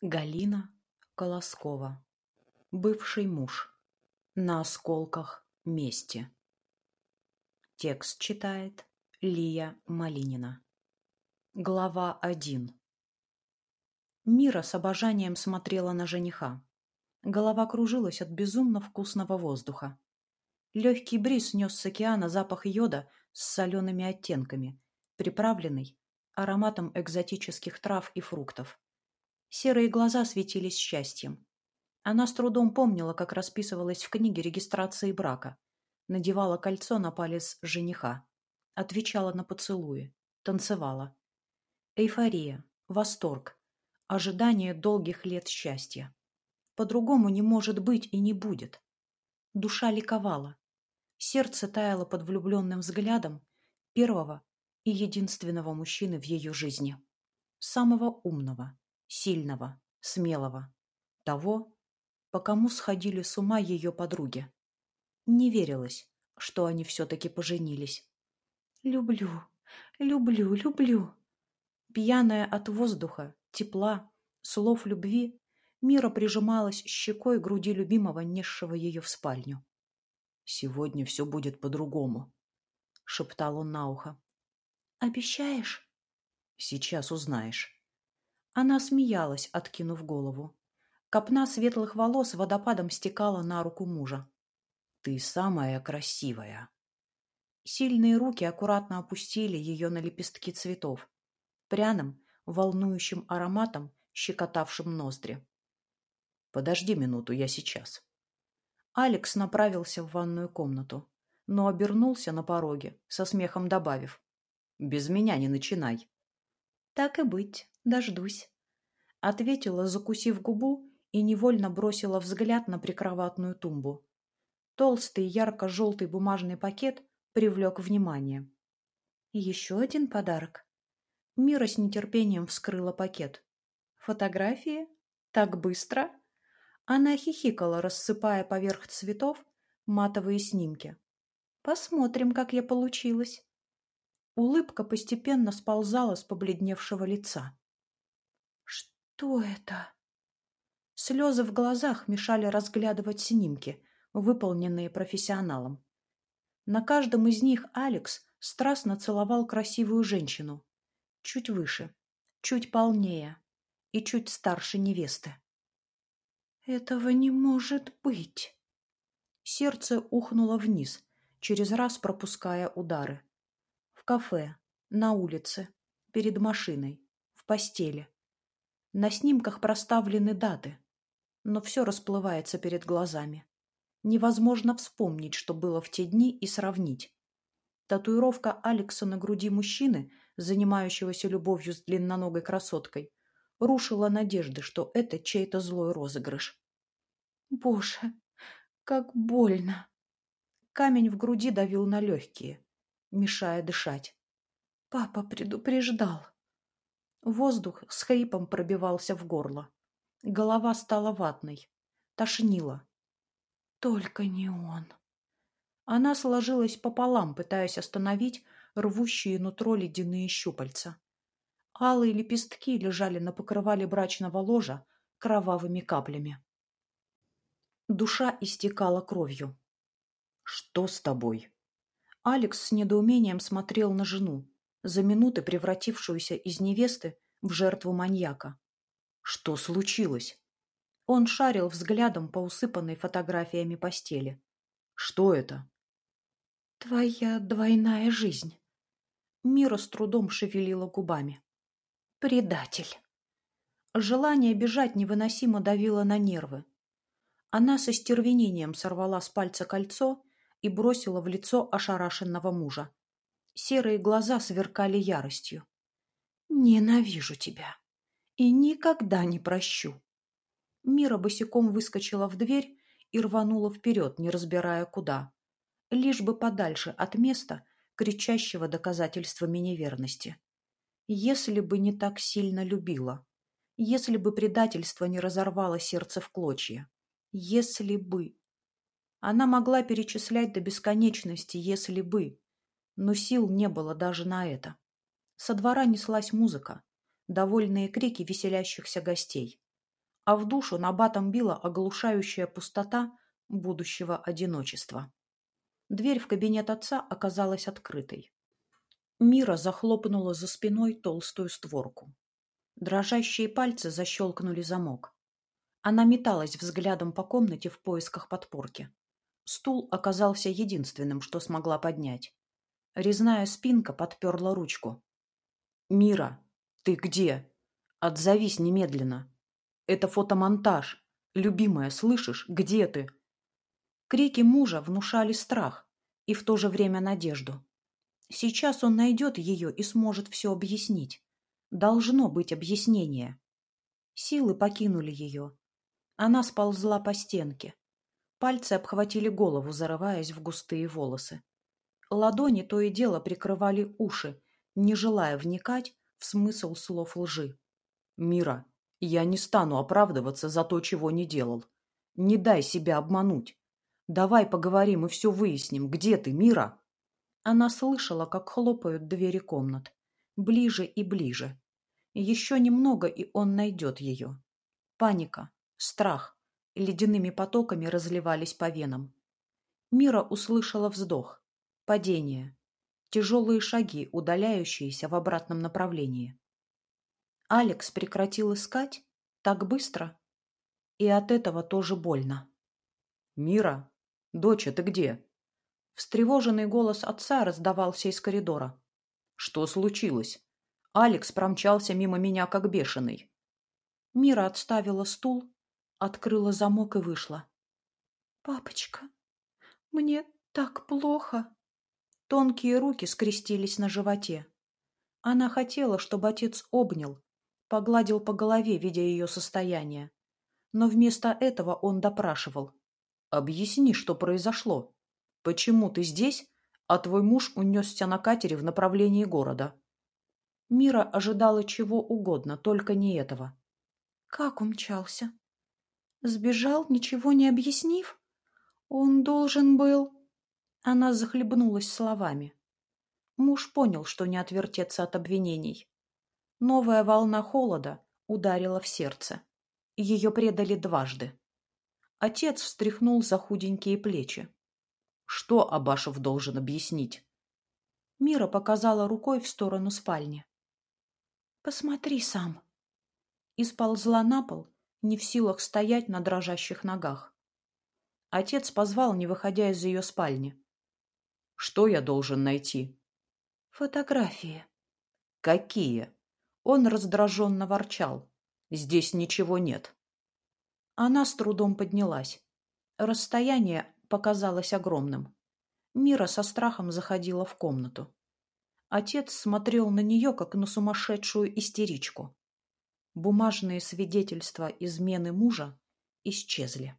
Галина Колоскова. Бывший муж. На осколках мести. Текст читает Лия Малинина. Глава 1. Мира с обожанием смотрела на жениха. Голова кружилась от безумно вкусного воздуха. Легкий бриз нес с океана запах йода с солеными оттенками, приправленный ароматом экзотических трав и фруктов. Серые глаза светились счастьем. Она с трудом помнила, как расписывалась в книге регистрации брака. Надевала кольцо на палец жениха. Отвечала на поцелуи. Танцевала. Эйфория, восторг, ожидание долгих лет счастья. По-другому не может быть и не будет. Душа ликовала. Сердце таяло под влюбленным взглядом первого и единственного мужчины в ее жизни. Самого умного, сильного, смелого, того, по кому сходили с ума ее подруги. Не верилось, что они все-таки поженились. «Люблю, люблю, люблю». Пьяная от воздуха, тепла, слов любви, Мира прижималась щекой к груди любимого, несшего ее в спальню. «Сегодня все будет по-другому», — шептал он на ухо. «Обещаешь?» «Сейчас узнаешь». Она смеялась, откинув голову. Копна светлых волос водопадом стекала на руку мужа. «Ты самая красивая!» Сильные руки аккуратно опустили ее на лепестки цветов, пряным, волнующим ароматом, щекотавшим ноздри. «Подожди минуту, я сейчас». Алекс направился в ванную комнату, но обернулся на пороге, со смехом добавив. «Без меня не начинай». «Так и быть, дождусь», — ответила, закусив губу, и невольно бросила взгляд на прикроватную тумбу. Толстый ярко-желтый бумажный пакет привлек внимание. «Еще один подарок?» Мира с нетерпением вскрыла пакет. «Фотографии? Так быстро?» Она хихикала, рассыпая поверх цветов матовые снимки. «Посмотрим, как я получилась». Улыбка постепенно сползала с побледневшего лица. «Что это?» Слезы в глазах мешали разглядывать снимки, выполненные профессионалом. На каждом из них Алекс страстно целовал красивую женщину. Чуть выше, чуть полнее и чуть старше невесты. «Этого не может быть!» Сердце ухнуло вниз, через раз пропуская удары кафе, на улице, перед машиной, в постели. На снимках проставлены даты, но все расплывается перед глазами. Невозможно вспомнить, что было в те дни, и сравнить. Татуировка Алекса на груди мужчины, занимающегося любовью с длинноногой красоткой, рушила надежды, что это чей-то злой розыгрыш. Боже, как больно! Камень в груди давил на легкие мешая дышать. Папа предупреждал. Воздух с хрипом пробивался в горло. Голова стала ватной. Тошнило. Только не он. Она сложилась пополам, пытаясь остановить рвущие нутро ледяные щупальца. Алые лепестки лежали на покрывале брачного ложа кровавыми каплями. Душа истекала кровью. «Что с тобой?» Алекс с недоумением смотрел на жену, за минуты превратившуюся из невесты в жертву маньяка. Что случилось? Он шарил взглядом по усыпанной фотографиями постели. Что это? Твоя двойная жизнь. Мира с трудом шевелила губами. Предатель. Желание бежать невыносимо давило на нервы. Она со стервенением сорвала с пальца кольцо и бросила в лицо ошарашенного мужа. Серые глаза сверкали яростью. «Ненавижу тебя и никогда не прощу». Мира босиком выскочила в дверь и рванула вперед, не разбирая куда, лишь бы подальше от места, кричащего доказательствами неверности. Если бы не так сильно любила, если бы предательство не разорвало сердце в клочья, если бы... Она могла перечислять до бесконечности, если бы, но сил не было даже на это. Со двора неслась музыка, довольные крики веселящихся гостей. а в душу набатом била оглушающая пустота будущего одиночества. Дверь в кабинет отца оказалась открытой. Мира захлопнула за спиной толстую створку. Дрожащие пальцы защелкнули замок. Она металась взглядом по комнате в поисках подпорки. Стул оказался единственным, что смогла поднять. Резная спинка подперла ручку. «Мира, ты где? Отзовись немедленно. Это фотомонтаж. Любимая, слышишь, где ты?» Крики мужа внушали страх и в то же время надежду. Сейчас он найдет ее и сможет все объяснить. Должно быть объяснение. Силы покинули ее. Она сползла по стенке. Пальцы обхватили голову, зарываясь в густые волосы. Ладони то и дело прикрывали уши, не желая вникать в смысл слов лжи. «Мира, я не стану оправдываться за то, чего не делал. Не дай себя обмануть. Давай поговорим и все выясним. Где ты, Мира?» Она слышала, как хлопают двери комнат. Ближе и ближе. Еще немного, и он найдет ее. Паника, страх ледяными потоками разливались по венам. Мира услышала вздох, падение, тяжелые шаги, удаляющиеся в обратном направлении. Алекс прекратил искать так быстро, и от этого тоже больно. «Мира, «Доча, ты где?» Встревоженный голос отца раздавался из коридора. «Что случилось?» Алекс промчался мимо меня, как бешеный. Мира отставила стул, открыла замок и вышла. «Папочка, мне так плохо!» Тонкие руки скрестились на животе. Она хотела, чтобы отец обнял, погладил по голове, видя ее состояние. Но вместо этого он допрашивал. Объясни, что произошло. Почему ты здесь, а твой муж унесся на катере в направлении города? Мира ожидала чего угодно, только не этого. Как умчался? Сбежал, ничего не объяснив? Он должен был... Она захлебнулась словами. Муж понял, что не отвертеться от обвинений. Новая волна холода ударила в сердце. Ее предали дважды. Отец встряхнул за худенькие плечи. Что Абашев должен объяснить? Мира показала рукой в сторону спальни. «Посмотри сам». И сползла на пол, не в силах стоять на дрожащих ногах. Отец позвал, не выходя из ее спальни. «Что я должен найти?» «Фотографии». «Какие?» Он раздраженно ворчал. «Здесь ничего нет». Она с трудом поднялась. Расстояние показалось огромным. Мира со страхом заходила в комнату. Отец смотрел на нее, как на сумасшедшую истеричку. Бумажные свидетельства измены мужа исчезли.